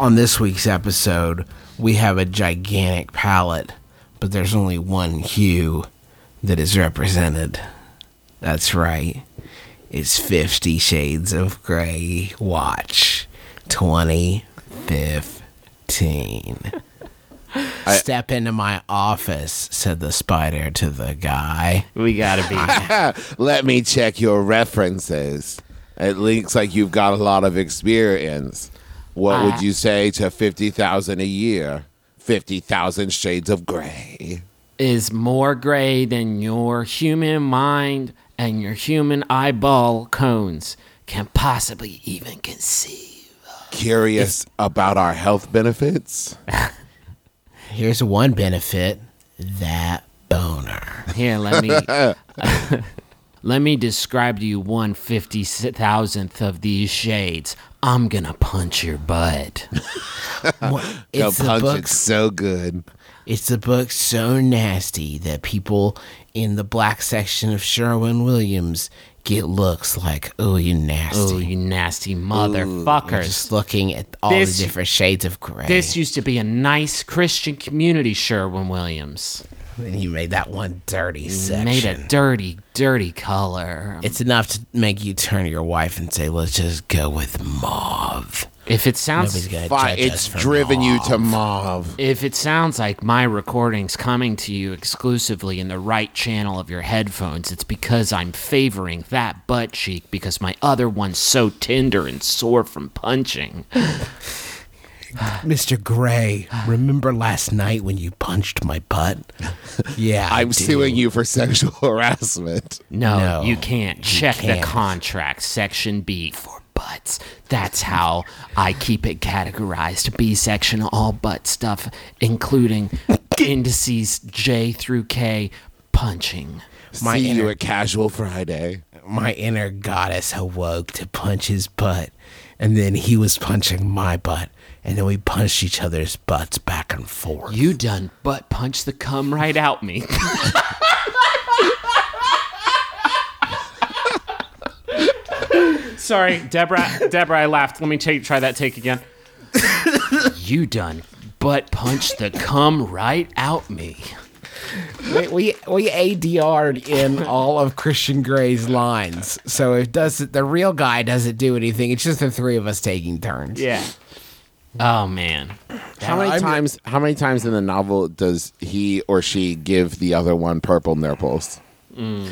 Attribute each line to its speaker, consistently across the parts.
Speaker 1: on this week's episode, we have a gigantic palette, but there's only one hue that is represented. That's right. It's 50 Shades of Grey Watch 2015. Step into my office, said the spider to the guy.
Speaker 2: We gotta be.
Speaker 3: Let me check your references. It looks like you've got a lot of experience. What would ah. you say to 50,000 a year? 50,000 shades of gray.
Speaker 2: is more gray than your human mind and your human eyeball cones can possibly even conceive.
Speaker 3: Curious about our health benefits?
Speaker 1: Here's one benefit that boner.
Speaker 2: Here, let me let me describe to you one fifty thousandth of these shades. I'm gonna punch your butt.
Speaker 1: It's the
Speaker 3: punch
Speaker 1: book
Speaker 3: so good.
Speaker 1: It's a book so nasty that people in the black section of Sherwin Williams get looks like, "Oh, you nasty."
Speaker 2: Oh, you nasty motherfuckers!
Speaker 1: just looking at all
Speaker 2: This-
Speaker 1: the different shades of gray.
Speaker 2: This used to be a nice Christian community, Sherwin Williams.
Speaker 1: And you made that one dirty section.
Speaker 2: Made a dirty, dirty color.
Speaker 1: it's enough to make you turn to your wife and say, "Let's just go with mauve."
Speaker 2: If it sounds
Speaker 1: Nobody's gonna
Speaker 3: Fine,
Speaker 1: judge us
Speaker 3: it's driven you to mauve.
Speaker 2: If it sounds like my recording's coming to you exclusively in the right channel of your headphones, it's because I'm favoring that butt cheek because my other one's so tender and sore from punching.
Speaker 1: Mr. Grey, remember last night when you punched my butt? Yeah, I
Speaker 3: I'm
Speaker 1: do.
Speaker 3: suing you for sexual harassment.
Speaker 2: No,
Speaker 1: No,
Speaker 2: you can't.
Speaker 1: you
Speaker 2: Check the
Speaker 1: can't.
Speaker 2: contract, section B for butts. That's how I keep it categorized. B section, all butt stuff, including indices J through K, punching.
Speaker 1: My
Speaker 3: See you at Casual Friday.
Speaker 1: my inner goddess awoke to punch his butt, and then he was punching my butt, and then we punched each other's butts back and forth.
Speaker 2: You done butt punch the cum right out me. Sorry, Deborah. Deborah, I laughed. Let me try that take again. you done butt punch the cum right out me.
Speaker 1: We we, we ADR'd in all of Christian Grey's lines, so it does the real guy doesn't do anything. It's just the three of us taking turns.
Speaker 2: Yeah. Oh man.
Speaker 3: How many
Speaker 1: I'm-
Speaker 3: times? How many times in the novel does he or she give the other one purple nurples? How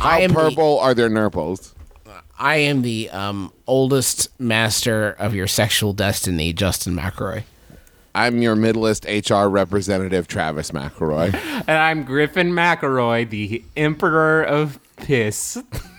Speaker 1: I am the-
Speaker 3: purple are their nurples?
Speaker 1: I am the um, oldest master of your sexual destiny, Justin McElroy.
Speaker 3: I'm your middleist HR representative, Travis McElroy.
Speaker 2: And I'm Griffin McElroy, the Emperor of Piss.